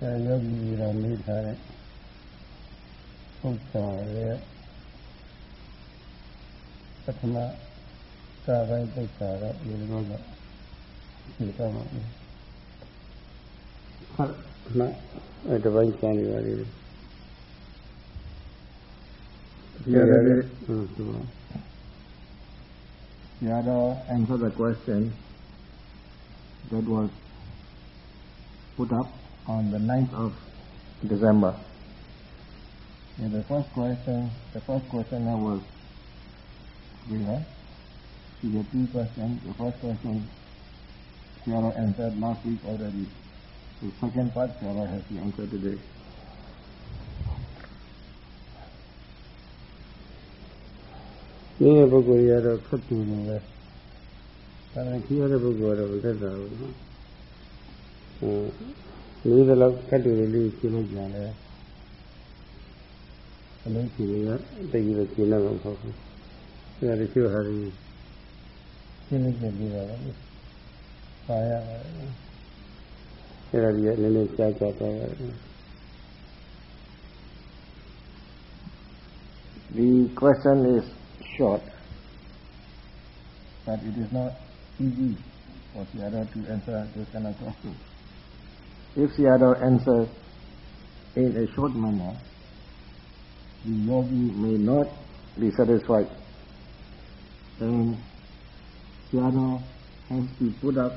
အဲယောဂီတော်မိထားတဲ့ပု္ပ္ပာရဲ့ပထမကာပိုင်းပု္ပ္ပာတော့ဒီလိုကဒီတော့မှာဟုတ်မှအဲ့တပိုင်းကျန်နေပါလေဒီရတယ်ဟုတ်ဟုတ် Yada answer the question that was put up on the 9th of December. Yeah, the first question, the first question was, we have, see the two questions. The first question, Sarah answered last week already. The second part, Sarah has to answer today. ဒီပုဂ္ဂိုလ်ရတော့ခက်တူနေပဲဒါပေမဲ့ခီးရတဲ့ပုဂ္ဂိုလ်ကတော့မသက်တာဘူးနော် ဟိုလေးတော့ခက်တူလေးရှင်းလိုက်ကြတယ်အလုံးကြီးတွေကတည်ပြီးရှင်းတော့မဟုတ်ဘူးအဲဒါတချို့ဟာဒီရှင်းလိုက်ကြပြီးတော့ပါရတယ်အဲဒါကြီးနည်းနည်းကြားကြတော့ The question is short, but it is not easy for Sayadaw to answer this kind of question. If Sayadaw other answers in a short manner, the yogi may not be satisfied. And Sayadaw has to put up,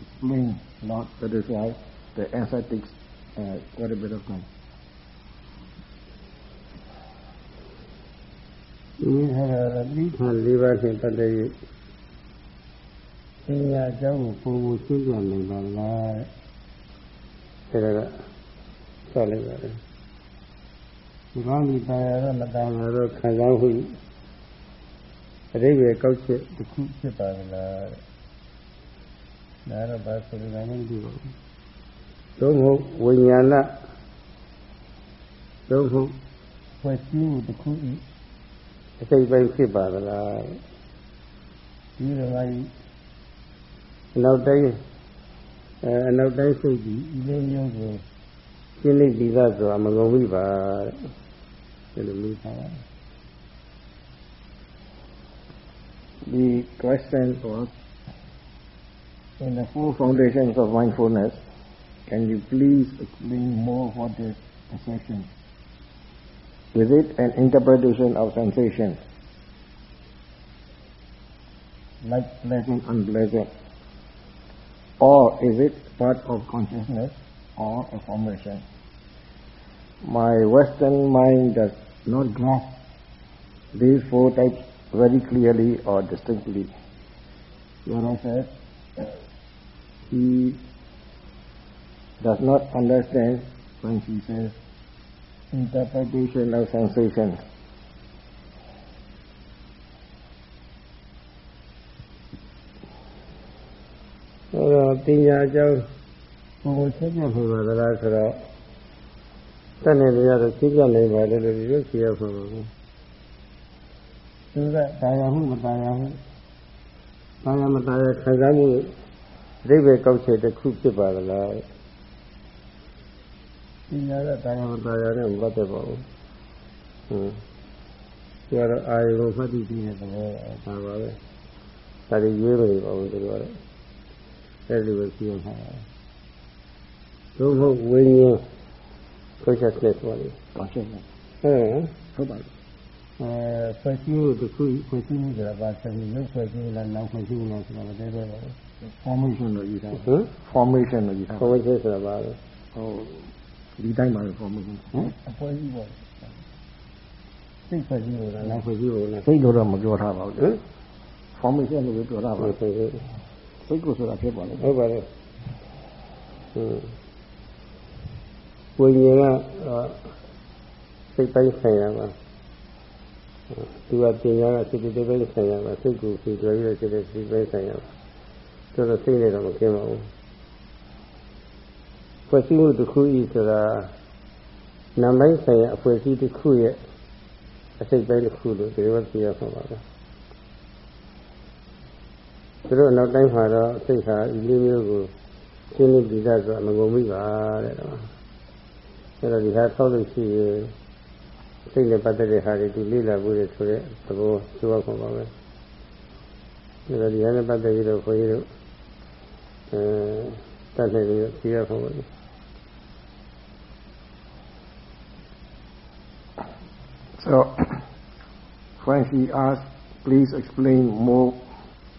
explain, not satisfied. The answer takes uh, quite a bit of time. time. ဒီဟာရတိခံ၄ပါးဖြင့်ပတ်သက်၍သင်္ညာအကြောင်းကိုပုံပုံရှင်းပြနိုင်ပါလား အဲဒါကဆောက်လိုက်ပါတယ်ဒီကောင်းဒီတရားတော့မတန်တော့ခံစားမှုအရိပ်ပဲကောက်ချက်တစ်ခုဖြစ်ပါလားဒါတော့ဘာဆိုလဲမသိပါဘူးသုံးဟုတ်ဝိညာဏသုံးဟုတ်ဖွဲ့စည်းမှုတစ်ခုဤအစိတ်ပိုင်းဖြစ်ပါသလားဒီလိုမှအနောက်တိုင်း အဲအနောက်တိုင်းစိတ်ကြီးဤလိုမျိုးကိုရှင်းလိမ့်ပြီးသားဆိုတာမကုန်ဘူးပါတဲ့ဒီလိုမျိုးပါ The question was, in the four foundations of mindfulness, can you please explain more what is perception? Is it an interpretation of sensations, like pleasant, unpleasant? Or is it part of consciousness or a formation? My Western mind does not grasp these four types very clearly or distinctly. Yara said he does not understand when she says interpretation of sensations. ။ ဟောတော့ပညာအကြောင်းဘုံဆက်ပြဖို့ပါလားဆိုတော့တတ်နေကြတော့သိကြနိုင်ပါလေလို့ဒီလိုဖြေရဖို့ပါဘူး။သူကတာယာမှုမတာယာမှုတာယာမတာယာခံစားမှုအဓိပ္ပာယ်ကောက်ချက်တစ်ခုဖြစ်ပါလား။ပညာကတာယာမတာယာနဲ့မပတ်သက်ပါဘူး။ဟုတ်။ကျတော့အာယုံမှတ်သိပြီးတဲ့သဘောပါပါပဲ။ဒါတွေရွေးမနေပါဘူးသူတို့ကတော့ အဲ့လိုပဲပြောမှာသို့မဟုတ်ဝိညာဉ် consciousness ပေါ့လေ Consciousness. ဟဲ့ဟုတ်ပါပြီအဲဖွဲ့စည်းမှုတစ်ခုဖွဲ့စည်းမှုဆိုတာဘာဆက်ပြီးလုံးဖွဲ့စည်းလားနောက်ဖွဲ့စည်းလားဆိုတာမသိတော့ပါဘူး formation လို့ယူထားဟမ် formation လို့ယူထား formation ဆိုတာဘာလဲဟိုဒီတိုင်းပါပဲ formation ဟမ်အဖွဲ့စည်းပေါ့စိတ်ဖွဲ့စည်းလို့လားနောက်ဖွဲ့စည်းလို့လားစိတ်လို့တော့မပြောထားပါဘူးဟမ် formation လို့ပဲပြောထားပါဟုတ်ဘူးကဲ့ စိတ်ကိုဆိုတာဖြစ်ပါလေဟုတ်ပါတယ်ဟင်းဝိညာဉ်ကစိတ်ပိုင်းဆိုင်ရာပါသူကပညာကစိတ်တွေပိုင်းဆိုင်ရာပါစိတ်ကိုဖြေတွဲရတဲ့စိတ်တွေစိတ်ပိုင်းဆိုင်ရာပါဆိုတော့စိတ်နဲ့တော့မကင်းပါဘူးဖွဲ့စည်းမှုတစ်ခုဤဆိုတာနာမ်ပိုင်းဆိုင်ရာအဖွဲ့အစည်းတစ်ခုရဲ့အစိတ်ပိုင်းတစ်ခုလို့ဒီလိုသိရမှာပါပဲ သူတို့နောက်တိုင်းမှာတော့စိတ်ဟာဤလေးမျိုးကိုရှင်းနေဒီသားဆိုတာမငုံမိပါတဲ့တော့အဲ့တော့ဒီဟာဆောက်လို့ရှိရင်စိတ်နဲ့ပတ်သက်တဲ့ဟာတွေဒီလေ့လာဖို့ရဆိုတဲ့သဘောသိရခွင့်ပါပဲအဲ့တော့ဒီဟာနဲ့ပတ်သက်ပြီးတော့ခွန်ကြီးတို့အဲတတ်နိုင်ပြီးသိရခွင့်ပါပဲ So, when she asked, please explain more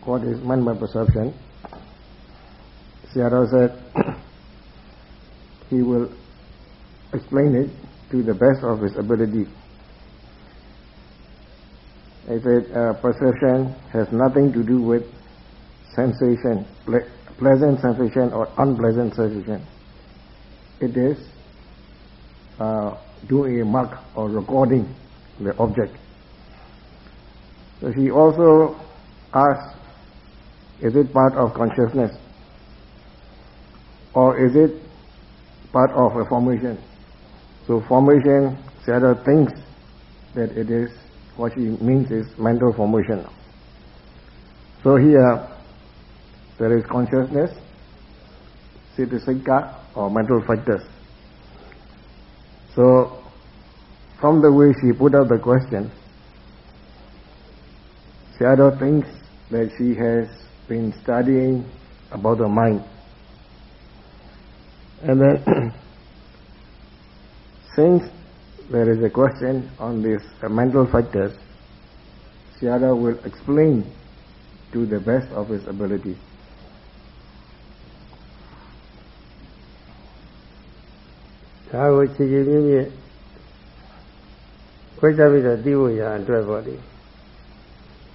what is meant by perception, Sayadaw said he will explain it to the best of his ability. He said uh, perception has nothing to do with sensation, ple pleasant sensation or unpleasant sensation. It is uh, doing a mark or recording the object. So she also asks, is it part of consciousness? Or is it part of a formation? So formation, Sayadaw thinks that it is, what she means is mental formation. So here, there is consciousness, cetasika, or mental factors. So from the way she put out the question, Sayadaw thinks that she has been studying about the mind. And then, since there is a question on these uh, mental factors, Sayadaw will explain to the best of his ability. ဒါကိုခြေခြေမြင့်မြင့်ခွဲခြားပြီးတော့သိဖို့ရအတွက်ပေါ့လေ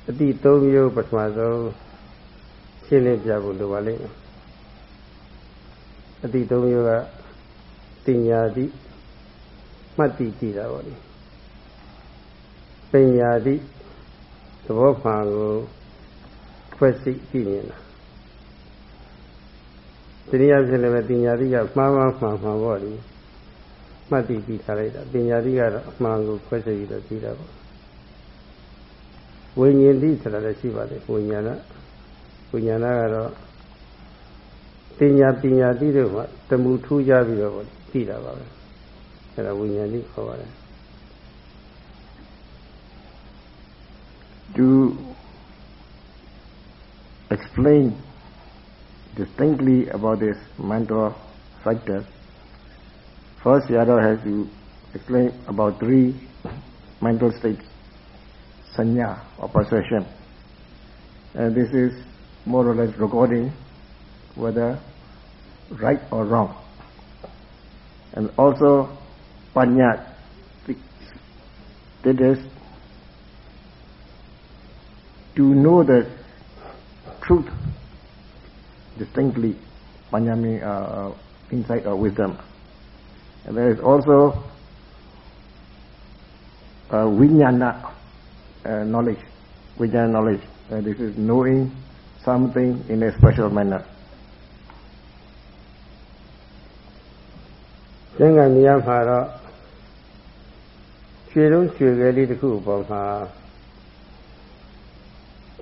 အတိ၃မျိုးပထမဆုံး ရှင်းလင်းပြဖို့လိုပါလိမ့်မယ်အတိ၃မျိုးကတင်ညာတိမှတ်တိတည်တာပေါ့လေပညာတိသဘောမှန်ကိုခွဲစိတ်ကြည့်နေတာတရားဖြစ်လည်းပညာတိကမှားမှားမှန်မှန်ပေါ့လေမှတ်တည်ပြီးထားလိုက်တာပညာတိကတော့အမှန်ကိုခွဲစိတ်ပြီးတော့ပြီးတာပေါ့ဝိညာဉ်တိဆိုတာလည်းရှိပါတယ်ဝိညာဏ ဝိညာဏကတော့ပညာပညာတိတို့ကတမှုထူးကြပြီးတော့ပြီးတာပါပဲအဲဒါဝိညာဉ်တိခေါ်ပါတယ် to explain distinctly about this mental factors First, Yadav has to explain about three mental states, sanya or perception. And this is more or less recording whether right or wrong. And also panya, that is to know the truth distinctly. Panya means uh, insight or wisdom. And there is also uh, uh, knowledge, vijnana knowledge. Uh, this is knowing something in a special manner. သင်္ကန်းမြတ်မှာတော့ရွှေလုံးရွှေကလေးတစ်ခုပေါ်မှာ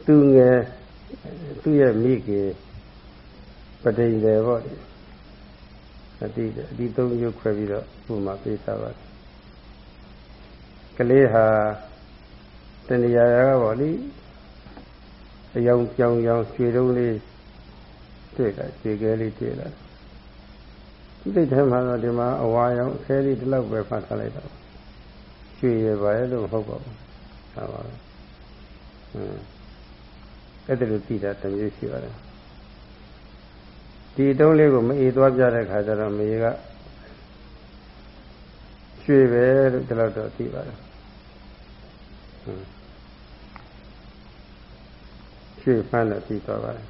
သူငယ်သူ့ရဲ့မိခင်ပဋိန်တယ်ပေါ့လေအတိအတိသုံးမျိုးခွဲပြီးတော့ဥပမာပေးထားပါတယ်ကလေးဟာတဏှာရာကပေါ့လေ အယောင်ပြောင်ပြောင်ရွှေတုံးလေးတွေ့တာရွှေကဲလေးတွေ့လာဒီစိတ်ထဲမှာတော့ဒီမှာအဝါရောင်အခဲလေးဒီလောက်ပဲဖတ်ထားလိုက်တော့ရွှေရပါရဲ့လို့မဟုတ်ပါဘူးဟာပါပဲဟွန်းအဲ့ဒါလိုသိတာတမျိုးရှိပါတယ်ဒီတုံးလေးကိုမအေးသွားပြတဲ့ခါကျတော့မေကရွှေပဲလို့ဒီလောက်တော့သိပါတယ် ရွှေဖမ်းလို့ပြီးသွားပါတယ်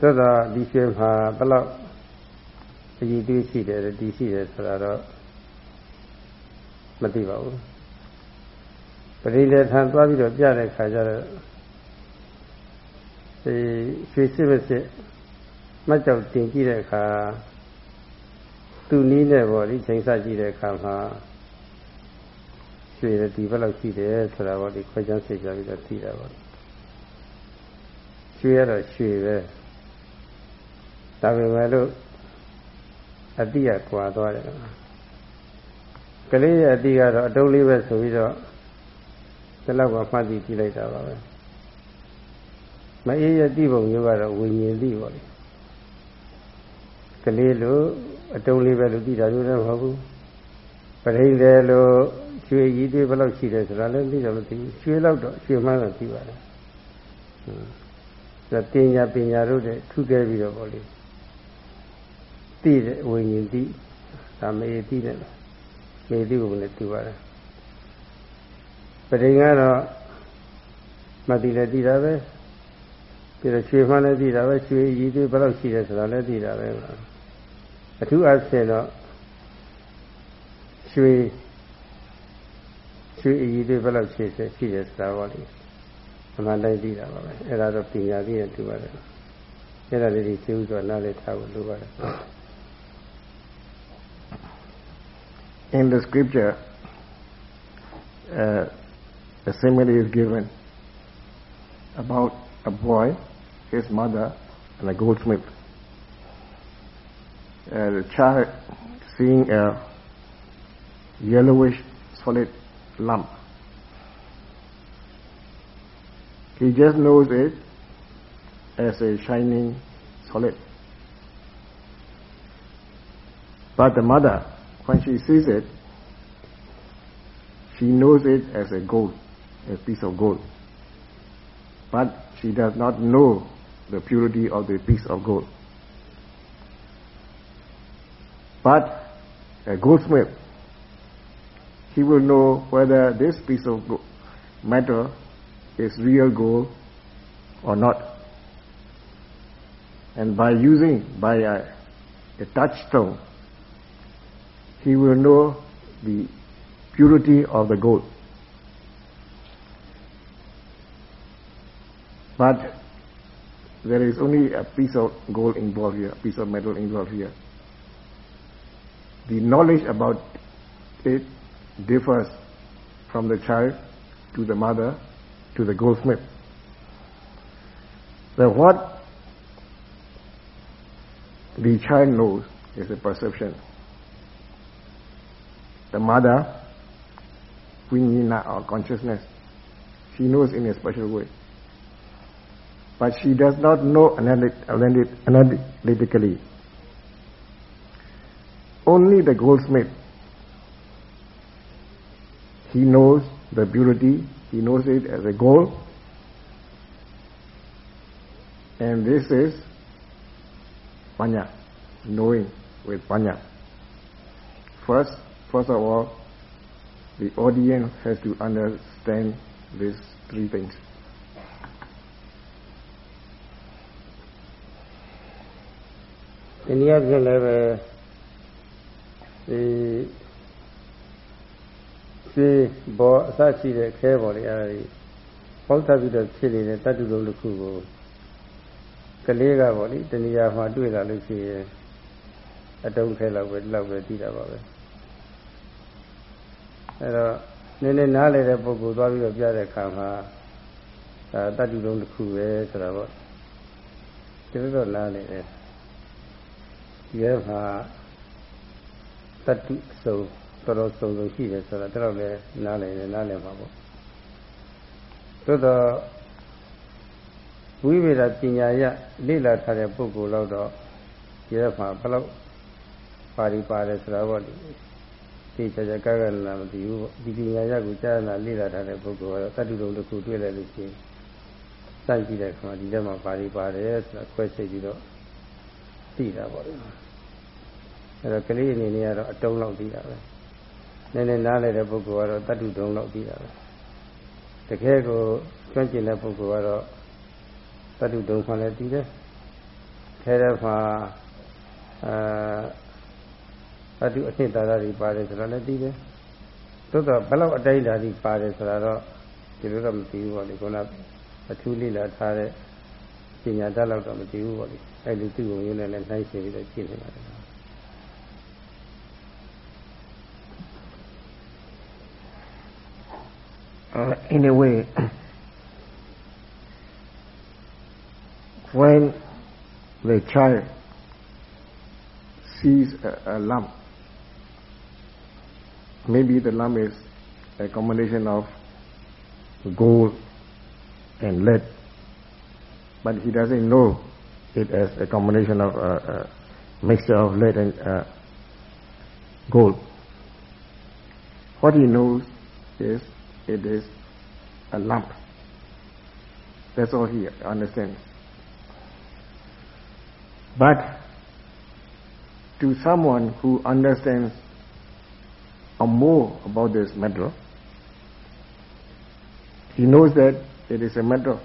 သို့တော့ဒီရွှေမှာဘယ်လောက်အကြီးသေးရှိတယ်ဒီရှိတယ်ဆိုတာတော့မသိပါဘူးပရိလေထံသွားပြီးတော့ပြတဲ့ခါကျတော့ဒီရွှေစစ်မစစ်မှတ်ကြောက်တင်ကြည့်တဲ့အခါသူနီးနဲ့ပေါ့ဒီချိန်ဆကြည့်တဲ့အခါမှာ ရွှေဒီဘက်လောက်ရှိတယ်ဆိုတာပေါ့ဒီခွဲချမ်းစိတ်ကြပြီးတော့သိတာပေါ့ရွှေရတော့ရွှေပဲဒါပေမဲ့လို့အတိရကွာသွားတယ်ကလေးရဲ့အတိကတော့အတုံးလေးပဲဆိုပြီးတော့ဒီလောက်ကမှတ်သိကြည့်လိုက်တာပါပဲမအေးရတိပုံမျိုးကတော့ဝิญဉ်သိပါလေကလေးလိုအတုံးလေးပဲလို့သိတာမျိုးလည်းမဟုတ်ဘူး ပရိသေလိုရွှေရည်တွေဘယ်လောက်ရှိတယ်ဆိုတာလည်းသိတော့မသိဘူးရွှေလောက်တော့ရွှေမှန်းတော့သိပါတယ်ဟွန်းဒါပညာပညာတို့တဲ့ထူးခဲ့ပြီးတော့ပေါ့လေသိတဲ့ဝิญဉ်သိဒါမေသိတယ်မေသိကိုလည်းသိပါတယ်ပရိင်ကတော့မသိလည်းသိတာပဲပြီးတော့ရွှေမှန်းလည်းသိတာပဲရွှေရည်တွေဘယ်လောက်ရှိတယ်ဆိုတာလည်းသိတာပဲအထူးအဆင်တော့ ရွှေရွှေအည်တွေဘယ်လောက်ရှိတယ်ရှိတယ်ဆိုတာပေါ့လေအမှန်တိုင်းသိတာပါပဲအဲ့ဒါတော့ပညာသိရင်တူပါတယ်အဲ့ဒါလေးဒီသိဥစွာနားလည်ထားဖို့လိုပါတယ် In the scripture uh, a simile is given about a boy, his mother, and a goldsmith. Uh, the child seeing a yellowish solid lump. He just knows it as a shining solid. But the mother, when she sees it, she knows it as a gold, a piece of gold. But she does not know the purity of the piece of gold. But a goldsmith he will know whether this piece of metal is real gold or not. And by using, by a, a touchstone, he will know the purity of the gold. But there is only a piece of gold involved here, a piece of metal involved here. The knowledge about it differs from the child to the mother to the goldsmith. The what the child knows is a perception. The mother, Vinyina or consciousness, she knows in a special way. But she does not know analytically. Only the goldsmith he knows the purity, he knows it as a goal. And this is panya, knowing with panya. First, first of all, the audience has to understand these three things. In uh, the other level, the ရွှေဘောအစရှိတဲ့ခဲပေါ်လေအဲဒီပေါက်ထပ်ပြီးတော့ဖြစ်နေတဲ့တတ္တုလုံးတစ်ခုကိုကလေးကပေါ့လေတဏှာမှာတွေ့လာလို့ရှိရင်အတုံးခဲလောက်ပဲဒီလောက်ပဲသိတာပါပဲအဲတော့နည်းနည်းနားလေတဲ့ပုဂ္ဂိုလ်သွားပြီးတော့ပြတဲ့အခါမှာအဲတတ္တုလုံးတစ်ခုပဲဆိုတာပေါ့ဒီလိုတော့နားလေတယ်ဒီရဲ့မှာတတ္တုစုံ တော်တော်စုံစုံရှိတယ်ဆိုတော့တော့လည်းနားလည်တယ်နားလည်ပါပေါ့သို့တော့ဝိဝေဒပညာရလေ့လာထားတဲ့ပုဂ္ဂိုလ်တော့ဒီရက်မှာဘယ်လောက်ပါရီပါတယ်ဆိုတော့ဒီချာချာကကလာမသိဘူးပေါ့ဒီပညာရကိုကြားနာလေ့လာထားတဲ့ပုဂ္ဂိုလ်ကတော့တတ္တုလုံးတစ်ခုတွေ့လိုက်လို့ရှိရင်စကြည့်တဲ့အခါမှာဒီထဲမှာပါရီပါတယ်ဆိုတာခွဲစိတ်ပြီးတော့သိတာပေါ့လေအဲ့တော့ကလေးအနေနဲ့ကတော့အတုံးလောက်သိတာပဲ နည်းနည်းနားလည်တဲ့ပုဂ္ဂိုလ်ကတော့တတ္တုဒုံလောက်ပြီးတာပဲတကယ်ကိုကျွမ်းကျင်တဲ့ပုဂ္ဂိုလ်ကတော့တတ္တုဒုံမှလည်းပြီးတယ်ခဲတဲ့မှာအာတတ္တုအနှစ်သာရတွေပါတယ်ဆိုတာလည်းပြီးတယ်သို့တော့ဘယ်လောက်အတိုင်းဓာတ်ကြီးပါတယ်ဆိုတာတော့ဒီလိုတော့မသိဘူးပေါ့လေခုနအထူးလေးလာထားတဲ့ပညာတတ်လောက်တော့မသိဘူးပေါ့လေအဲ့ဒီသူ့ကိုရင်းနဲ့လည်းနှိုင်းရှင်ပြီးတော့ကြည့်နေပါတယ် in a way, when the child sees a, a lump. Maybe the lump is a combination of gold and lead, but he doesn't know it as a combination of uh, a mixture of lead and uh, gold. What he knows is it is a lump. That's all he understands. But to someone who understands more about this matter, he knows that it is a matter.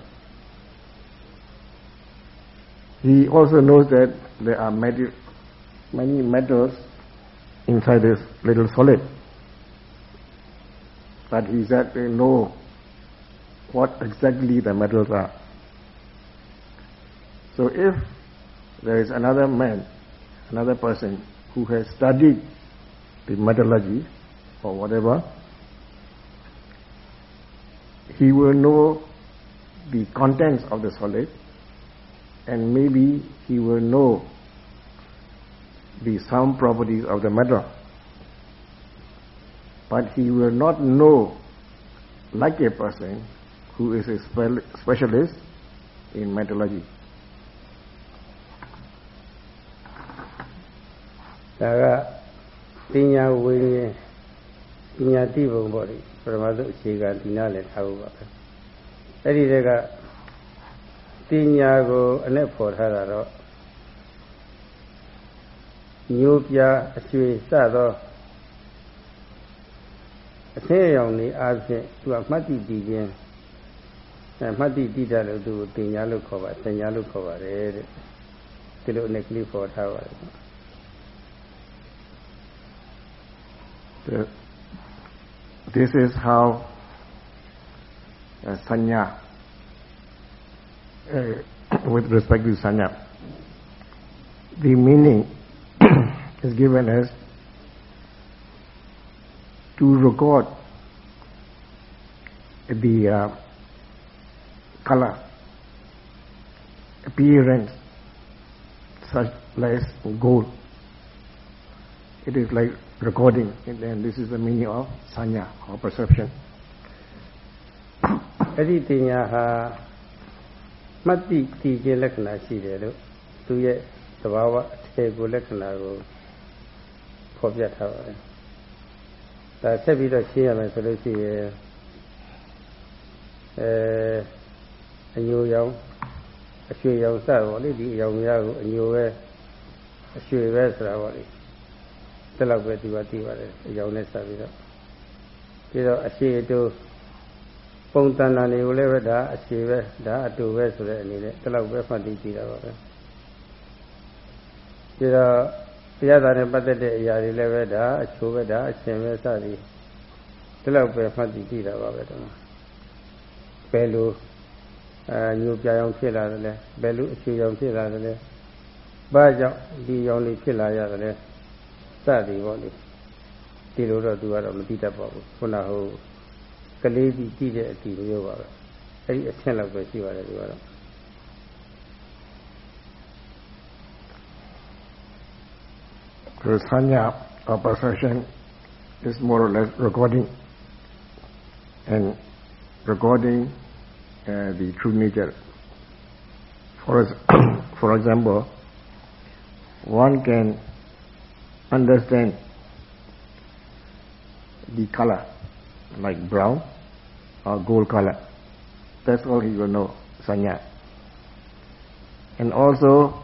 He also knows that there are many, many metals inside this little solid. But he said they know what exactly the metals are. So if there is another man, another person who has studied the metallurgy or whatever, he will know the contents of the solid and maybe he will know the sound properties of the metal. But he will not know like a person who is a specialist in metallurgy. ဒါကပညာဝိညာဉ်ပညာတိဘုံပေါ့လေပရမသုအခြေခံဒီနာလည်းထားဖို့ပါပဲအဲ့ဒီတက်ကပညာကိုအနဲ့ဖော်ထားတာတော့ညိုပြအရွှေစသော အဆင်းရောင်နေအားဖြင့်သူကမှတ်တည်တည်ခြင်းအဲမှတ်တည်တည်တယ်လို့သူကိုတင်ညာလို့ခေါ်ပါဆင်ညာလို့ခေါ်ပါတယ်တဲ့ဒီလိုနဲ့ကလေးပေါ်ထားပါတယ် this is how uh, sanya uh, with respect to sanya the meaning is given as to record the uh, color, appearance, such as gold. It is like recording, and this is the meaning of sanya or perception. အဲ့ဒီတင်ညာဟာမှတ်တိတည်ခြင်းလက္ခဏာရှိတယ်လို့သူရဲ့သဘာဝအခြေကိုလက္ခဏာကိုဖော်ပြထားပါတယ်။ ဒါဆက်ပြီးတော့ရှင်းရမယ်ဆိုလို့ရှိရင်အဲအညိုရောင်အရွှေရောင်စပေါ့လေဒီအရောင်များကိုအညိုပဲအရွှေပဲဆိုတာပေါ့လေတက်လောက်ပဲဒီပါသိပါတယ်အရောင်နဲ့စပြီးတော့ပြီးတော့အရှိတူပုံတန်တန်တွေကိုလည်းပဲဒါအရှိပဲဒါအတူပဲဆိုတဲ့အနေနဲ့တက်လောက်ပဲမှတ်သိကြည့်တာပါပဲပြီးတော့ တရားသာနဲ့ပတ်သက်တဲ့အရာတွေလည်းပဲဒါအချိုးပဲဒါအရှင်ပဲစသည်ဒီလောက်ပဲမှတ်သိကြည့်တာပါပဲတော့ဘယ်လိုအဲညိုပြာအောင်ဖြစ်လာတယ်လဲဘယ်လိုအချွေအောင်ဖြစ်လာတယ်လဲဘာကြောင့်ဒီရောင်လေးဖြစ်လာရတယ်လဲစသည်ပေါ့လေဒီလိုတော့သူကတော့မသိတတ်ပါဘူးခုနဟိုကလေးကြီးကြည့်တဲ့အတီမျိုးပါပဲအဲ့ဒီအဆင့်လောက်ပဲရှိပါတယ်သူကတော့ The sanya or perception is more or less recording and recording uh, the true nature. For, for example, one can understand the color, like brown or gold color. That's all he will know, sanya. And also,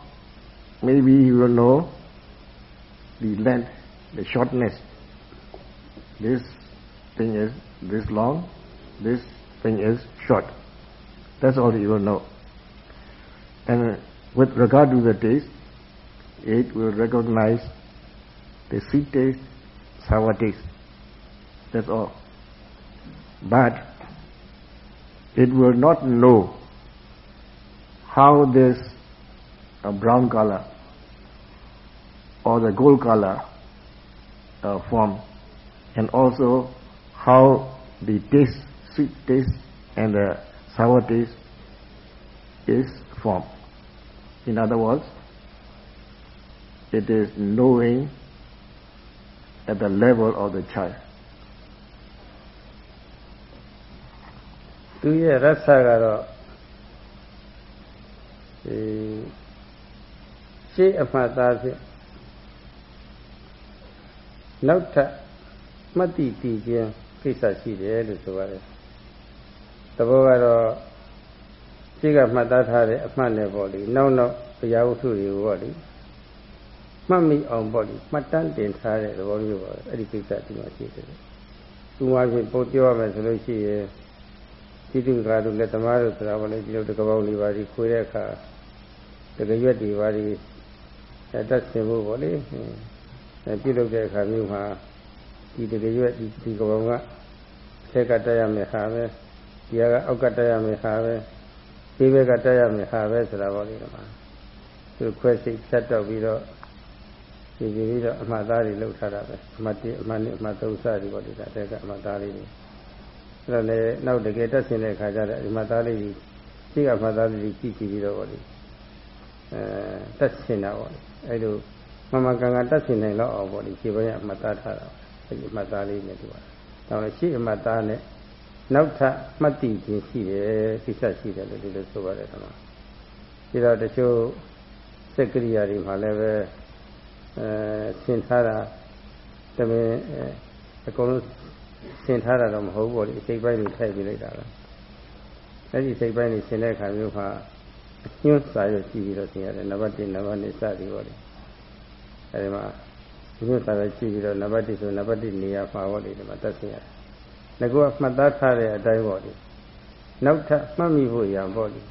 maybe he will know the length, the shortness. This thing is this long, this thing is short. That's all you will know. And with regard to the taste, it will recognize the sweet taste, sour taste. That's all. But it will not know how this uh, brown color or the gold color uh, form and also how the taste, sweet taste and the sour taste is formed. In other words, it is knowing at the level of the child. သူရဲ့ရသကတော့ဒီရှေ့အမှတ်သားဖြင့် နောက်ထပ်မှတ်တိတည်ခြင်းကိစ္စရှိတယ်လို့ဆိုပါတယ်သဘောကတော့ရှေ့ကမှတ်သားထားတဲ့အမှတ်နဲ့ပေါ့လေနောက်နောက်တရားဝတ္ထုတွေကိုပေါ့လေမှတ်မိအောင်ပေါ့လေမှတ်တမ်းတင်ထားတဲ့သဘောမျိုးပါအဲ့ဒီကိစ္စဒီမှာရှိတယ်သူမှဖြစ်ပို့ပြောရမယ်ဆိုလို့ရှိရင်တိတိကာတို့လက်သမားတို့ဆိုတာပေါ့လေဒီလိုတကပောက်လေးပါးဒီခွေတဲ့အခါတကရွက်တွေပါးဒီတတ်ဆင်ဖို့ပေါ့လေ ပြုလုပ်တဲ့အခါမျိုးမှာဒီတကရွက်ဒီဒီကပောင်ကဆက်ကတက်ရမယ်ဟာပဲဒီကအောက်ကတက်ရမယ်ဟာပဲဒီဘက်ကတက်ရမယ်ဟာပဲဆိုတာပေါ့လေဒီမှာသူခွဲစိတ်ဖြတ်တော့ပြီးတော့ဒီပြီးတော့အမှတ်သားတွေလောက်ထားတာပဲအမှတ်1အမှတ်2အမှတ်3စသည်ပေါ့ဒီကတဲ့ကအမှတ်သားလေးတွေအဲ့တော့လေနောက်တကယ်တက်ဆင်တဲ့ခါကျတော့အမှတ်သားလေးကြီးရှိကအမှတ်သားလေးကြီးကြည့်ကြည့်ပြီးတော့ပေါ့လေအဲတက်ဆင်တာပေါ့လေအဲ့လို မမကန်ကန်တက်ဆင်နိုင်တော့အောင်ပေါ့လေခြေပိုင်းအမှတ်သားထားတာအဲ့ဒီအမှတ်သားလေးနဲ့တူပါတယ်။ဒါလည်းရှိအမှတ်သားနဲ့နောက်ထပ်မှတ်တည်ခြင်းရှိတယ်ကိစ္စရှိတယ်လို့ဒီလိုဆိုပါတယ်ကွာ။ဒီတော့တချို့စက်ကရိယာတွေမှာလည်းပဲအဲဆင်ထားတာတမင်အကုန်လုံးဆင်ထားတာတော့မဟုတ်ဘူးလေစိတ်ပိုင်းတွေထည့်ပြီးလိုက်တာလား။အဲ့ဒီစိတ်ပိုင်းတွေဆင်တဲ့အခါမျိုးမှာညွှန်းစာရွက်ရှိပြီးတော့ဆင်ရတယ်နံပါတ်1နံပါတ်2စသည်ပေါ့လေ။ အဲဒီမှာညွှန်းစာရွက်ရှိပြီးတော့နံပါတ်1ဆိုနံပါတ်1နေရာမှာပေါ့လေဒီမှာတက်ဆင်ရတယ်။ငါကမှတ်သားထားတဲ့အတိုင်းပေါ့လေ။နောက်ထပ်မှတ်မိဖို့ရံပေါ့လေ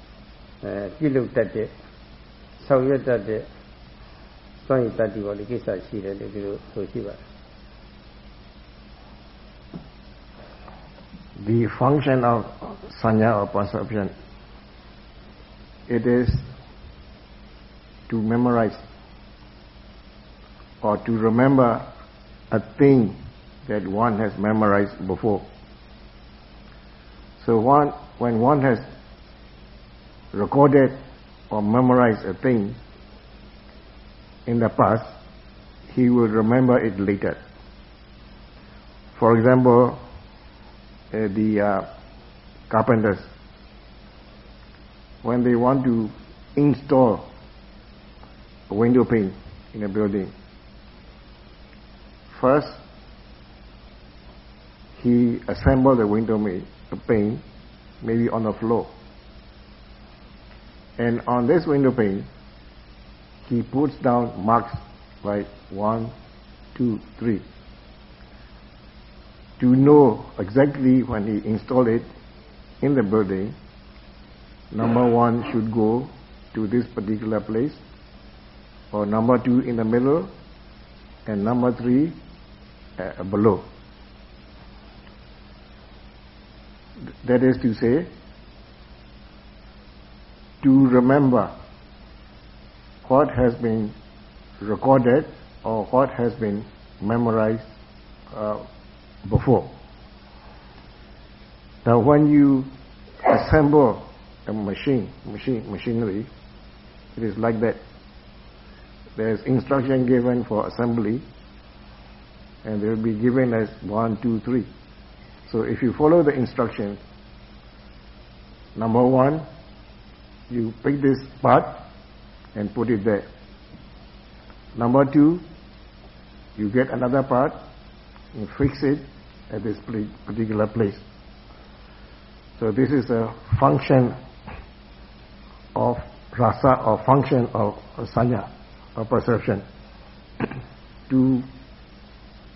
။အဲပြုလုပ်တတ်တဲ့ဆောင်ရွက်တတ်တဲ့စွန့်ရည်တတ်ဒီပေါ့လေကိစ္စရှိတယ်လေဒီလိုဆိုရှိပါတယ် The function of sanya or perception it is to memorize or to remember a thing that one has memorized before. So one, when one has recorded or memorized a thing in the past, he will remember it later. For example, uh, the uh, carpenters, when they want to install a window pane in a building, first he assembled the window pane maybe on the floor. And on this window pane, he puts down marks like one, two, three. To know exactly when he installed it in the building, number one should go to this particular place, or number two in the middle, and number three uh, below. That is to say, to remember what has been recorded or what has been memorized uh, before. Now when you assemble a machine, machine, machinery, it is like that. There is instruction given for assembly and they will be given as one, two, three. So if you follow the instructions, number one, you pick this part and put it there. Number two, you get another part and fix it at this particular place. So this is a function of rasa or function of sanya or perception to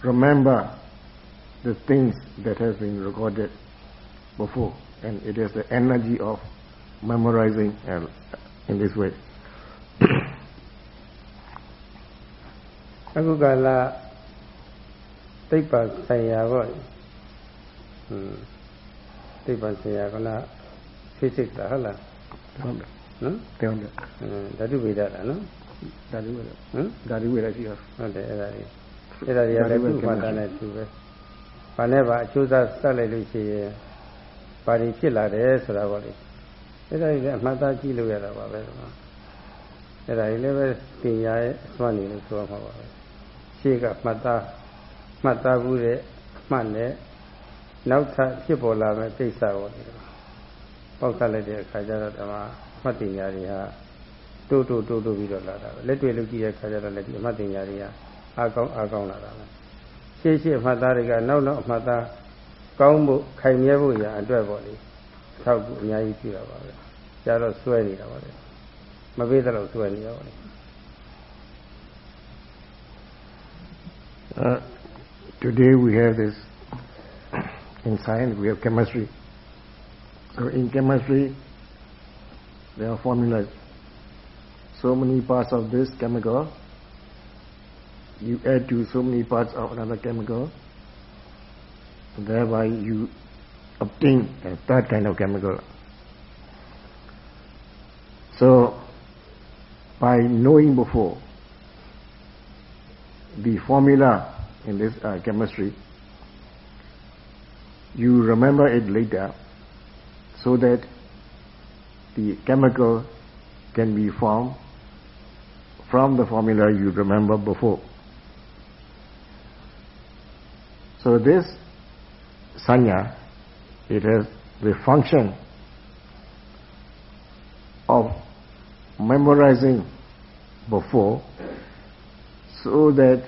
remember the things that has been recorded before and it is the energy of memorizing and in this way အခုကလာသိပ္ပံဆိုင်ရာပေါ့ဟွန်းသိပ္ပံဆိုင်ရာကလား physics လားဟုတ်လားဟုတ်တယ်နော်တောင်းတယ်ဓာတုဗေဒလားနော်ဓာတုဗေဒဟမ်ဓာတုဗေဒရှိတော့ဟုတ်တယ်အဲ့ဒါကြီး အဲ့ဒါကြီးလည်းခုမှတ်တာနဲ့သူပဲဘာနဲ့ပါအချိုးသားစက်လိုက်လို့ရှိရင်ဘာတွေဖြစ်လာတယ်ဆိုတာပေါ့လေအဲ့ဒါကြီးလည်းအမှတ်သားကြည့်လို့ရတာပါပဲကွာအဲ့ဒါကြီးလည်းပဲတင်ညာရဲ့အစွမ်းနေလို့ဆိုရမှာပါပဲရှေ့ကမှတ်သားမှတ်သားဘူးတဲ့မှတ်နဲ့နောက်ထပ်ဖြစ်ပေါ်လာမယ့်ကိစ္စကိုပေါက်ဆက်လိုက်တဲ့အခါကျတော့ဓမ္မမှတ်တင်ညာတွေဟာတိုးတိုးတိုးတိုးပြီးတော့လာတာပဲလက်တွေ့လုပ်ကြည့်တဲ့အခါကျတော့လည်းဒီအမှတ်တင်ညာတွေက အားကောင်းအားကောင်းလာတာပဲရှေ့ရှေ့အမှတ်သားတွေကနောက်နောက်အမှတ်သားကောင်းဖို့ခိုင်မြဲဖို့ရာအတွက်ပေါ့လေထောက်ကူအများကြီးပြုတာပါပဲကျတော့စွဲနေတာပါလေမပေးတဲ့လို့စွဲနေတာပါလေ Uh, today we have this in science we have chemistry so in chemistry there are formulas so many parts of this chemical you add to so many parts of another chemical thereby you obtain a third kind of chemical so, by knowing before the formula in this uh, chemistry, you remember it later so that the chemical can be formed from the formula you remember before. So this sanya, it has the function of memorizing before so that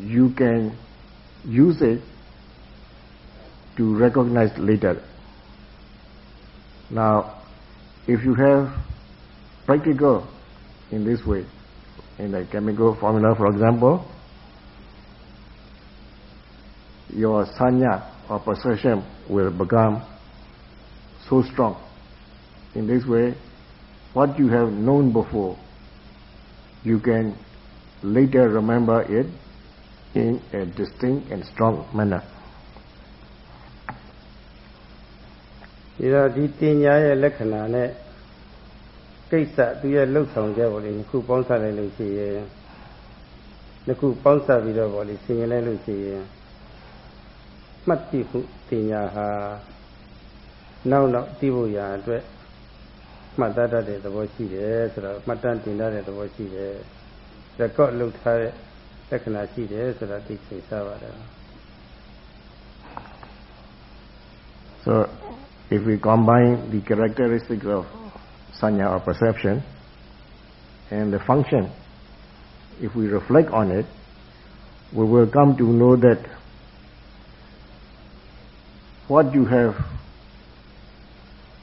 you can use it to recognize later. Now, if you have practical in this way, in the chemical formula, for example, your sanya or perception will become so strong. In this way, what you have known before, you can later remember it in a distinct and strong manner. ဒီတော့ဒီတင်ညာရဲ့လက္ခဏာနဲ့ကိစ္စသူရဲ့လှုပ်ဆောင်ချက်ပေါ့လေဒီခုပေါင်းစပ်လိုက်လို့ရှိရင်ဒီခုပေါင်းစပ်ပြီးတော့ပေါ့လေဆင်ရင်လိုက်လို့ရှိရင် မှတ်တိခုတင်ညာဟာနောက်နောက်သိဖို့ရာအတွက်မှတ်သားတတ်တဲ့သဘောရှိတယ်ဆိုတော့မှတ်တမ်းတင်တဲ့သဘောရှိတယ် record လုပ်ထားတဲ့လက္ခဏာရှိတယ်ဆိုတာသိချင်စားပါတယ် So if we combine the characteristics of sanya or perception and the function if we reflect on it we will come to know that what you have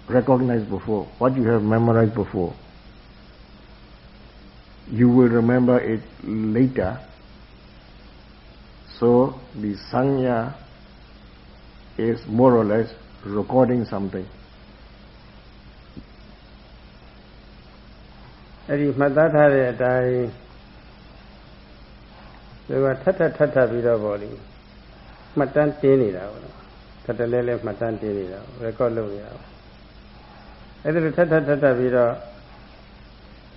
recognized before, what you have memorized before, you will remember it later. So the sanya is more or less recording something. အဲ့ဒီမှတ်သားထားတဲ့အတိုင်းဒီကထပ်ထပ်ထပ်ထပ်ပြီးတော့ဗောလေမှတ်တမ်းတင်းနေတာဗောနော် ထပ်တလဲလဲမှတ်တမ်းတင်းနေတာ record လုပ်ရအောင်အဲ့ဒါလိုထပ်ထပ်ထပ်ထပ်ပြီးတော့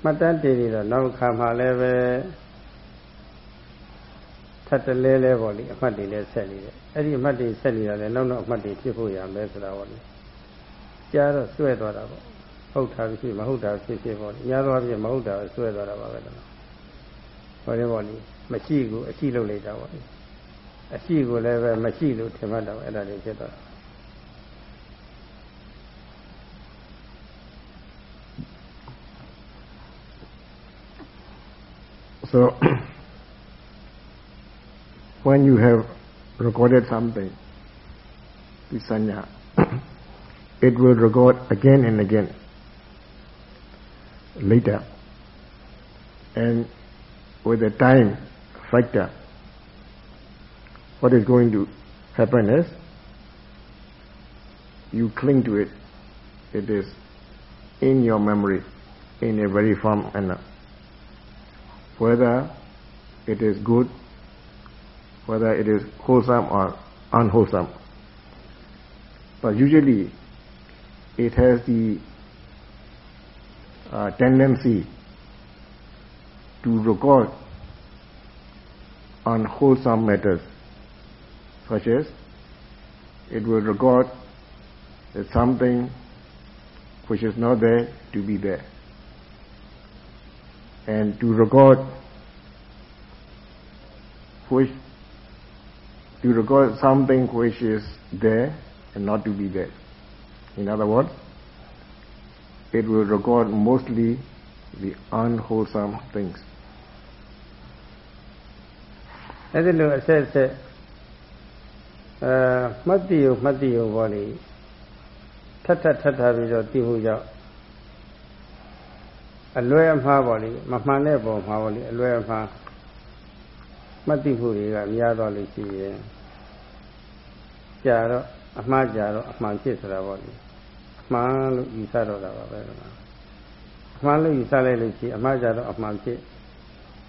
မှတ်တမ်းတင်ပြီးတော့နောက်ခါမှလည်းပဲထပ်တလဲလဲပေါ့လေအမှတ်တွေလည်းဆက်နေတယ်အဲ့ဒီအမှတ်တွေဆက်နေတာလည်းနောက်နောက်အမှတ်တွေဖြစ်ဖို့ရမယ်ဆိုတာပေါ့လေကြားတော့စွဲသွားတာပေါ့ဟုတ်တာဖြစ်မဟုတ်တာဖြစ်ဖြစ်ပေါ့လေညာတော့ဖြစ်မဟုတ်တာစွဲသွားတာပါပဲတော့ဟောတယ်ပေါ့လေမရှိဘူးအရှိလုပ်လိုက်တာပေါ့လေ အရှိကိုလည်းပဲမရှိလို့ထင်မှတ်တော့အဲ့ဒါတွေဖြစ်သွားတာ So, when you have recorded something, the sanya, it will record again and again later. And with the time factor, what is going to happen is you cling to it. It is in your memory in a very firm manner whether it is good, whether it is wholesome or unwholesome. But usually it has the uh, tendency to record unwholesome matters, such as it will record that something which is not there to be there. and to record which to record something which is there and not to be there. In other words, it will record mostly the unwholesome things. အဲ့ဒီလိုအဆက်ဆက် အဲမှတ်တည်မှတ်တည်ဘောလေထပ်ထပ်ထပ်ထပ်ပြီးတော့တည်မှုကြောင့်အလွဲအမှားပေါ့လေမမှန်တဲ့ပုံမှာပေါ့လေအလွဲအမှားမှတ်တည်မှုတွေကများတော့လို့ရှိရင်ကြာတော့အမှားကြာတော့အမှန်ဖြစ်ဆိုတာပေါ့လေအမှန်လို့ယူဆတော့တာပါပဲကွာအမှန်လို့ယူဆလိုက်လို့ရှိရင်အမှားကြာတော့အမှန်ဖြစ်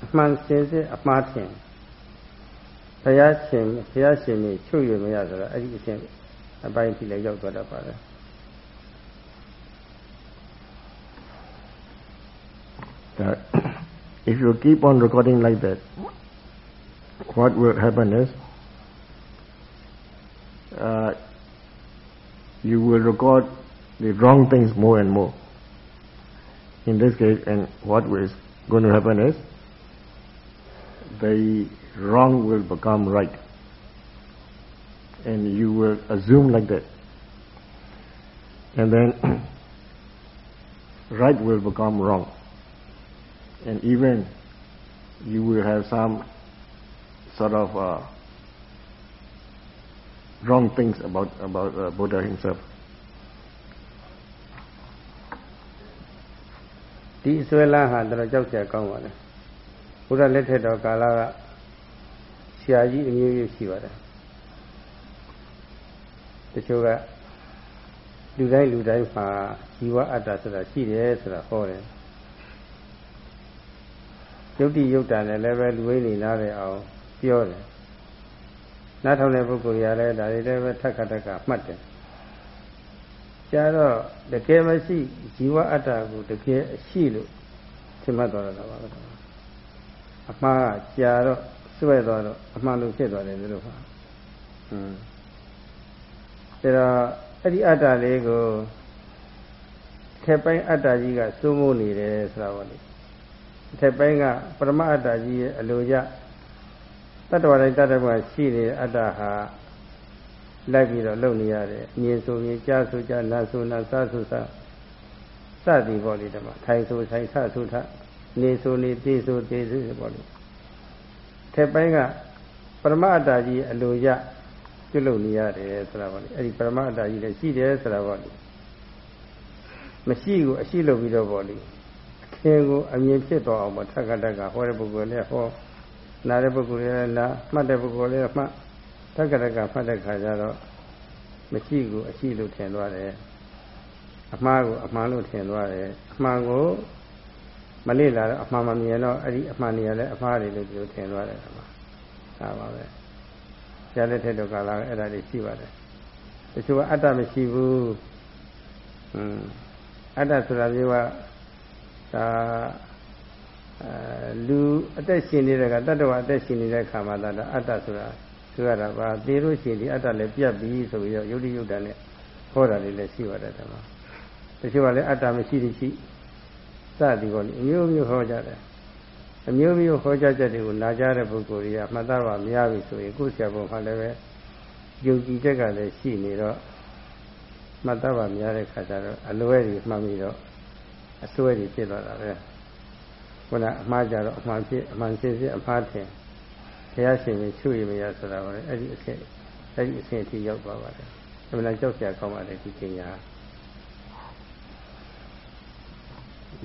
အမှန်စင်စစ်အမှားထင် ဘုရားရှင်ဘုရားရှင်ကြီးချုပ်ရမရဆိုတော့အဲ့ဒီအရှင်အပိုင်းထိလည်းရောက်သွားတတ်ပါတယ် that if you keep on recording like that, what will happen is uh, you will record the wrong things more and more. In this case, and what is going to happen is the wrong will become right. And you will assume like that. And then right will become wrong. And even you will have some sort of uh, wrong things about, about uh, Buddha himself. This ဆရာကြီးအမျိုးမျိုးရှိပါတယ်တချို့ကလူတိုင်းလူတိုင်းမှာဇီဝအတ္တဆိုတာရှိတယ်ဆိုတာဟောတယ်ယုတ်တိယုတ်တာနဲ့လည်းပဲလူဝိနေနားတယ်အောင်ပြောတယ်နားထောင်တဲ့ပုဂ္ဂိုလ်ရလဲဒါတွေလည်းပဲထက်ခါတက်ကမှတ်တယ်ကြာတော့တကယ်မရှိဇီဝအတ္တကိုတကယ်အရှိလို့သင်မှတ်တော်တာပါပဲအမှားကကြာတော့ စွဲသွားတော့အမှန်လို့ဖြစ်သွားတယ်လို့ပါอืมဒါတော့အဲ့ဒီအတ္တလေးကိုခေပိုင်းအတ္တကြီးကစိုးမိုးနေတယ်ဆိုတာပါလေအထက်ပိုင်းကပရမအတ္တကြီးရဲ့အလိုရတတ္တဝါတိုင်းတတ္တဝါရှိနေတဲ့အတ္တဟာလိုက်ပြီးတော့လုပ်နေရတယ်အမြင်ဆိုမြင်ကြားဆိုကြားနာဆိုနာစားဆိုစားစသည်ပေါ့လေဓမ္မထိုင်ဆိုထိုင်ဆဆိုထနေဆိုနေသိဆိုသိဆိုပေါ့လေ ထက်ပိုင်းကပရမအတ္တကြီးအလိုရပြုလုပ်နေရတယ်ဆိုတာပေါ့လေအဲ့ဒီပရမအတ္တကြီးလည်းရှိတယ်ဆိုတာပေါ့လေမရှိကိုအရှိလုပ်ပြီးတော့ပေါ့လေခင်ကိုအမြင်ဖြစ်သွားအောင်မထက်ကတက်ကဟောတဲ့ပုဂ္ဂိုလ်လည်းဟောနားတဲ့ပုဂ္ဂိုလ်လည်းနားမှတ်တဲ့ပုဂ္ဂိုလ်လည်းမှတ်ထက်ကတက်ကမှတ်တဲ့ခါကျတော့မရှိကိုအရှိလို့ထင်သွားတယ်အမှားကိုအမှန်လို့ထင်သွားတယ်အမှန်ကို မလေ့လာတော့အမှန်မမြင်တော့အဲ့ဒီအမှန်နေရာလည်းအမှားတွေလို့ပြောထင်သွားတယ်ကွာဒါပါပဲကျန်တဲ့ထက်တော့ကလာအဲ့ဒါတွေရှိပါတယ်တချို့ကအတ္တမရှိဘူးอืมအတ္တဆိုတာမျိုးကဒါအဲလူအသက်ရှင်နေတဲ့ကတတ္တဝအသက်ရှင်နေတဲ့ခါမှာဒါအတ္တဆိုတာဆိုရတာပါသေလို့ရှိရင်ဒီအတ္တလည်းပြတ်ပြီဆိုပြီးတော့ယုတ်တိယုတ်တန်နဲ့ဟောတာလေးလည်းရှိပါတယ်ဓမ္မတချို့ကလည်းအတ္တမရှိသည်ရှိ စသည်ပေါ့လေအမျိုးမျိုးဟောကြတယ်အမျိုးမျိုးဟောကြချက်တွေကိုနာကြားတဲ့ပုဂ္ဂိုလ်တွေကမှတ်သားပါမရပြီဆိုရင်ကိုယ်ဆရာပုံမှလည်းပဲယုံကြည်ချက်ကလည်းရှိနေတော့မှတ်သားပါမရတဲ့ခါကျတော့အလွဲတွေမှတ်ပြီးတော့အစွဲတွေဖြစ်သွားတာပဲခုနအမှားကြတော့အမှန်ဖြစ်အမှန်စစ်စစ်အမှားထင်ဘုရားရှင်ကိုချွေမရဆိုတာပါလေအဲ့ဒီအဆင့်အဲ့ဒီအဆင့်အထိရောက်သွားပါတယ်အမှန်ကြောက်ကြကောင်းပါတယ်ဒီပညာ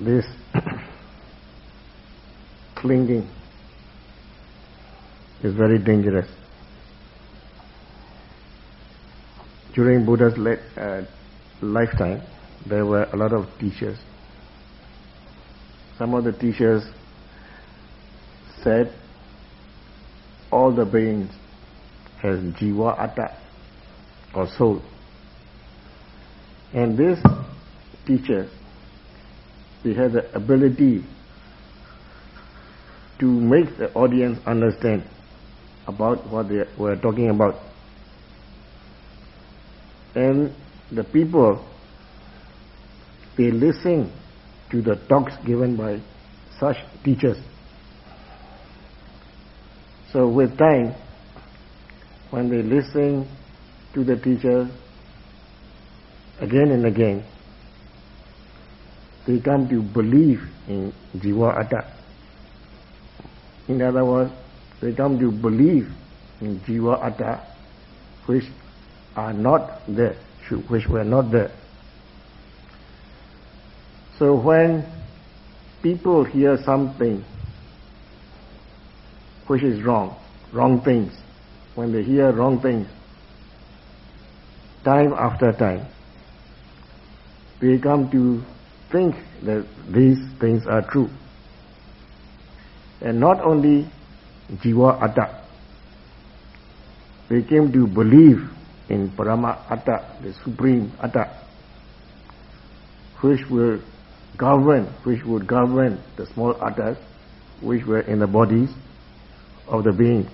this clinging is very dangerous during buddha's uh, lifetime there were a lot of teachers some of the teachers said all the beings has jiva atta or soul. And this teachers, they have the ability to make the audience understand about what they were talking about. And the people, they listen to the talks given by such teachers. So with time, when they listen to the teacher again and again, they come to believe in Jiva Atta. In other words, they come to believe in Jiva Atta, which are not there, which were not there. So when people hear something which is wrong, wrong things, when they hear wrong things, time after time, they come to think that these things are true. And not only Jiva Atta, they came to believe in Parama Atta, the Supreme Atta, which will govern, which would govern the small attas which were in the bodies of the beings.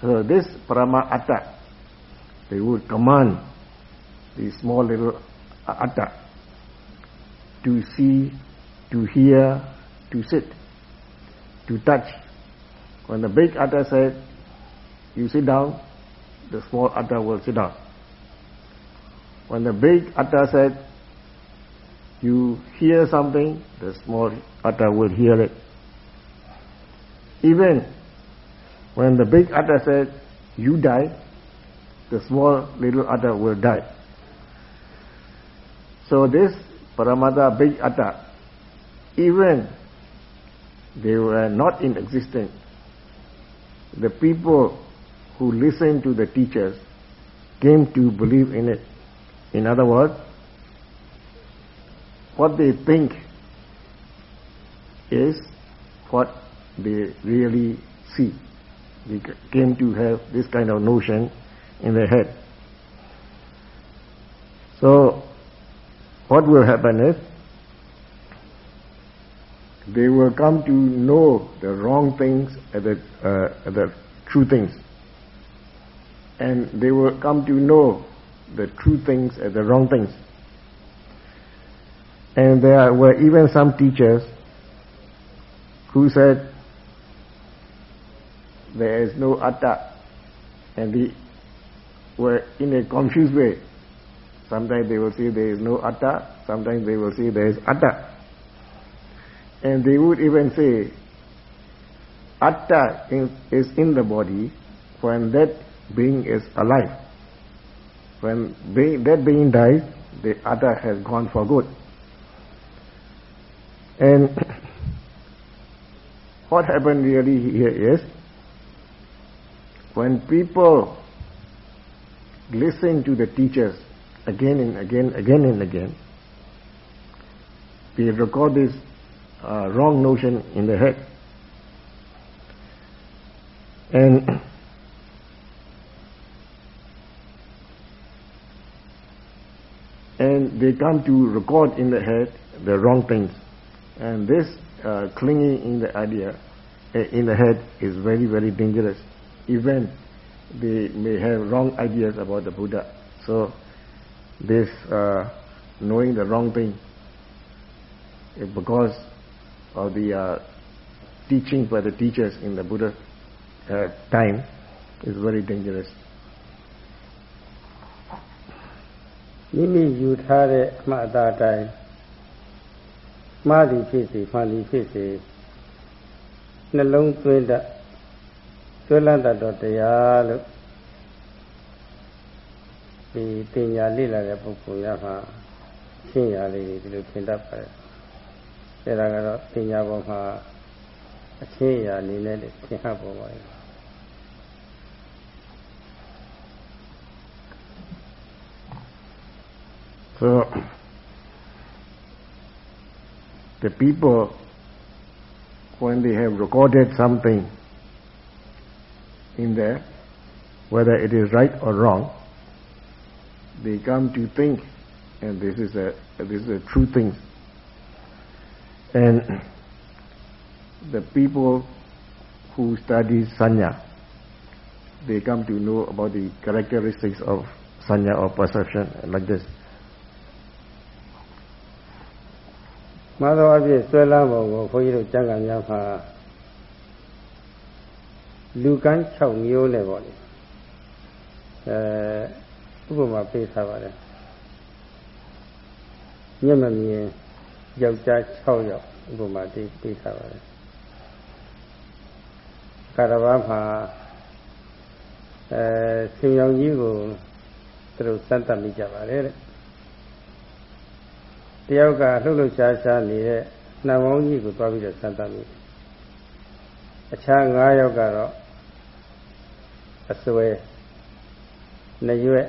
So this Parama Atta, they would command the small little Atta to see, to hear, to sit, to touch. When the big Atta said, you sit down, the small Atta will sit down. When the big Atta said, you hear something, the small atta will hear it. Even when the big atta said, you die, the small little atta will die. So this Paramata big atta, even they were not in existence, the people who listened to the teachers came to believe in it. In other words, what they think is what they really see. They came to have this kind of notion in their head. So, what will happen is, they will come to know the wrong things as the, uh, the true things. And they will come to know the true things as the wrong things. And there were even some teachers who said there is no atta and they were in a confused way. Sometimes they will say there is no atta, sometimes they will say there is atta. And they would even say atta is in the body when that being is alive. When that being dies, the atta has gone for good. And what happened really here is when people listen to the teachers again and again, again and again, they record this uh, wrong notion in the head. And and they come to record in the head the wrong things. And this uh, clinging in the idea, uh, in the head, is very, very dangerous. Even they may have wrong ideas about the Buddha. So, this uh, knowing the wrong thing, uh, because of the uh, teachings by the teachers in the Buddha uh, time, is very dangerous. မိမိယူထားတဲ့အမှတ်အသားတိုင်းမှားသည်ဖြစ်စေမှန်သည်ဖြစ်စေနှလုံးသွင်းတတ်သွင်းလန်းတတ်တော့တရားလို့ ဒီတင်ညာလေ့လာတဲ့ပုဂ္ဂိုလ်ရမှာရှင်းရလေးဒီလိုသင်တတ်ပါတယ်။အဲဒါကတော့တင်ညာပေါ်မှာအချင်းရာအနေနဲ့သင်ဟပ်ပေါ်ပါရဲ့။ So the people, when they have recorded something in there, whether it is right or wrong, they come to think, and this is a this is a true thing. And the people who study sanya, they come to know about the characteristics of sanya or perception like this. မသောအဖြစ်ဆွဲလန်းပုံကိုခွန်ကြီးတို့ကျမ်းဂန်များမှာလူကန်း6မျိုးနဲ့ပေါ့လေအဲ ဥပမာပေးထားပါတယ်မျက်မမြင်ယောက်ျား6ယောက်ဥပမာပေးပေးထားပါတယ်ကာရဘာမှာအဲဆင်ရောင်ကြီးကိုသူတို့စမ်းသပ်မိကြပါတယ်တဲ့တယောက်ကလှုပ်လှုပ်ရှားရှားနေတဲ့နှံပေါင်းကြီးကိုသွားပြီးတော့စမ်းသပ်မိအခြား9ယောက်ကတော့အစွဲနှရွက်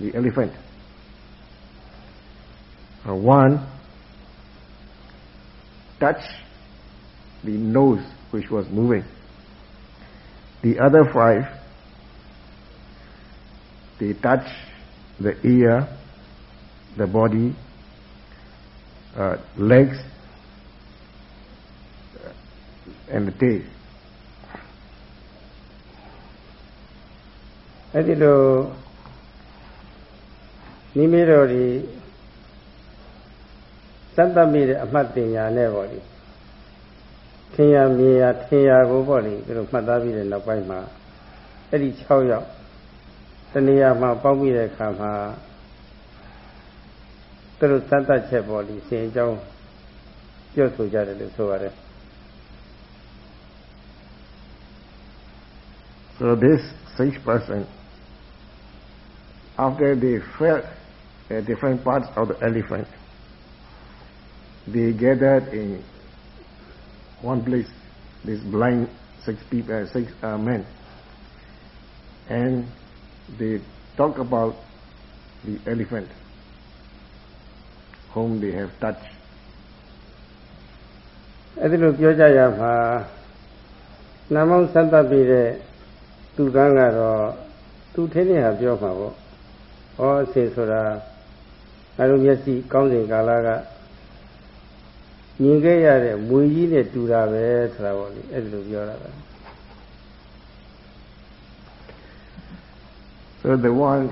the elephant. Uh, one touched the nose which was moving. The other five, they touched the ear, the body, uh, legs and the tail အဲ့ဒီလို မိမိတို့ဒီစက်တမိတဲ့အမှတ်တင်ညာနဲ့ပေါ့ဒီထင်ရမြင်ရထင်ရကိုပေါ့ဒီသူတို့မှတ်သားပြီးတဲ့နောက်ပိုင်းမှာအဲ့ဒီ6ယောက်တဏှာမှာပေါက်ပြီးတဲ့အခါမှာသူတို့သတ်တတ်ချက်ပေါ်ဒီရှင်အကြောင်းပြောဆိုကြတယ်လို့ဆိုရတယ် So this six person after they felt uh, different parts of the elephant they gathered in one place this blind six people uh, six uh, men and they talk about the elephant whom they have touched အဲ့ဒီလိုပြောကြရမှာနာမောင်းစမ်းသပ်ပြီးတဲ့သူကန်းကတော့သူထင်းနေဟာပြောမှာပေါ့ဟောအစေဆိုတာ ငါတို့မျက်စိကောင်းစဉ်ကာလကမြင်ခဲ့ရတဲ့မွေကြီးနဲ့တူတာပဲဆိုတာပေါ့လေအဲ့ဒီလိုပြောတာပဲ So the one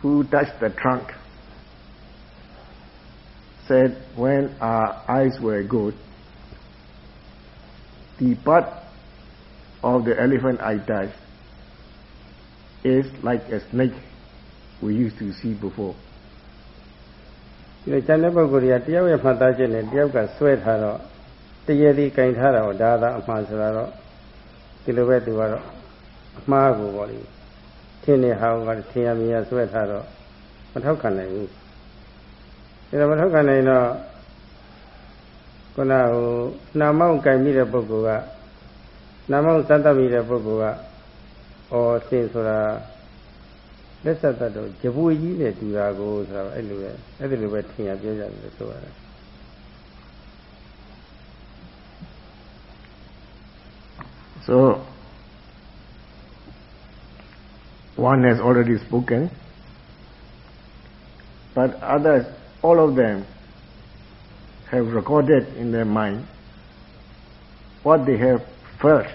who touched the trunk said when our eyes were good, the part of the elephant I touched is like a snake We used to see before. ဒီလိုကျန်တဲ့ပုဂ္ဂိုလ်တွေကတယောက်ရဲ့မှတ်သားချက်နဲ့တယောက်ကဆွဲထားတော့တရည်ဒီကင်ထားတာကိုဒါသာအမှားဆိုတော့ဒီလိုပဲသူကတော့အမှားကိုပေါ့လေထင်းနေဟောင်းကထင်ရမြင်ရဆွဲထားတော့မထောက်ခံနိုင်ဘူးဒါတော့မထောက်ခံနိုင်တော့ခုနကဟိုနာမောင်းကင်မိတဲ့ပုဂ္ဂိုလ်ကနာမောင်းစမ်းသပ်မိတဲ့ပုဂ္ဂိုလ်ကဩသင်ဆိုတာ လက်ဆက်တတ်တော့ဂျပွေကြီးနဲ့တူတာကိုဆိုတော့အဲ့လိုပဲအဲ့ဒီလိုပဲထင်ရပြောကြတယ်လို့ဆိုရတယ် So one has already spoken but others all of them have recorded in their mind what they have felt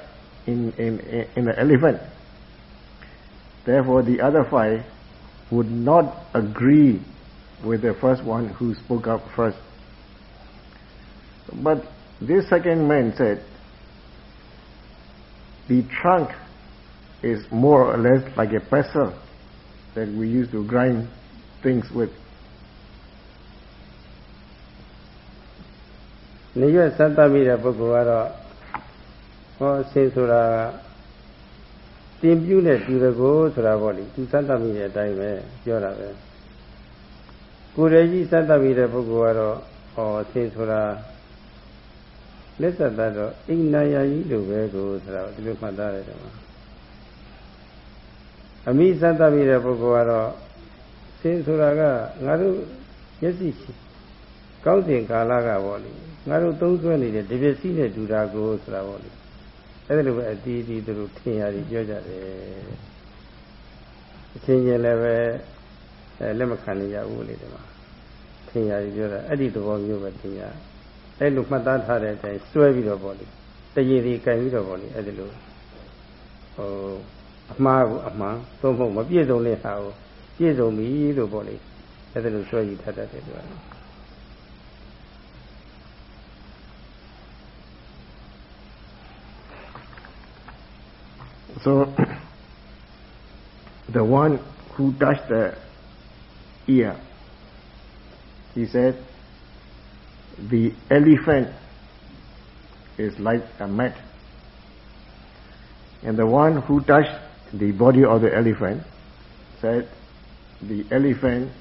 in, in, in the elephant. Therefore, the other five would not agree with the first one who spoke up first. But this second man said, the trunk is more or less like a pestle that we use to grind things with. နေရွက်စမ်းသပ်မိတဲ့ပုဂ္ဂိုလ်ကတော့ဟောအစင်ဆိုတာ တင်ပြူးနဲ့တူတကိုဆိုတာပေါ့လေသူစမ်းသပ်မိတဲ့အတိုင်းပဲပြောတာပဲကိုယ်ရည်ကြီးစမ်းသပ်မိတဲ့ပုဂ္ဂိုလ်ကတော့ဟောအစင်ဆိုတာလက်ဆက်တတ်တော့အိနာယာကြီးလိုပဲကိုဆိုတာဒီလိုမှတ်သားရတယ်မှာအမိစမ်းသပ်မိတဲ့ပုဂ္ဂိုလ်ကတော့စင်ဆိုတာကငါတို့မျက်စိရှိကောင်းစဉ်ကာလကပေါ့လေငါတို့သုံးဆွဲနေတဲ့ဒီပစ္စည်းနဲ့ဒူတာကိုဆိုတာပေါ့လေ အဲ့ဒါလိုပဲအတီးတီးသူတို့ထင်ရတယ်ပြောကြတယ်အချင်းချင်းလည်းပဲအဲလက်မခံနိုင်ရဘူးလေဒီမှာထင်ရတယ်ပြောတာအဲ့ဒီသဘောမျိုးပဲထင်ရအဲ့လိုမှတ်သားထားတဲ့အတိုင်းစွဲပြီးတော့ပေါ့လေတရေဒီကြိုင်ပြီးတော့ပေါ့လေအဲ့ဒီလိုဟိုအမှားကိုအမှန်သို့မဟုတ်မပြည့်စုံတဲ့ဟာကိုပြည့်စုံပြီလို့ပေါ့လေအဲ့ဒါလိုစွဲယူထတတ်တယ်သူက So, the one who touched the ear, he said, the elephant is like a mat. And the one who touched the body of the elephant said, the elephant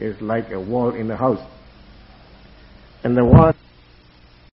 is like a wall in the house. And the one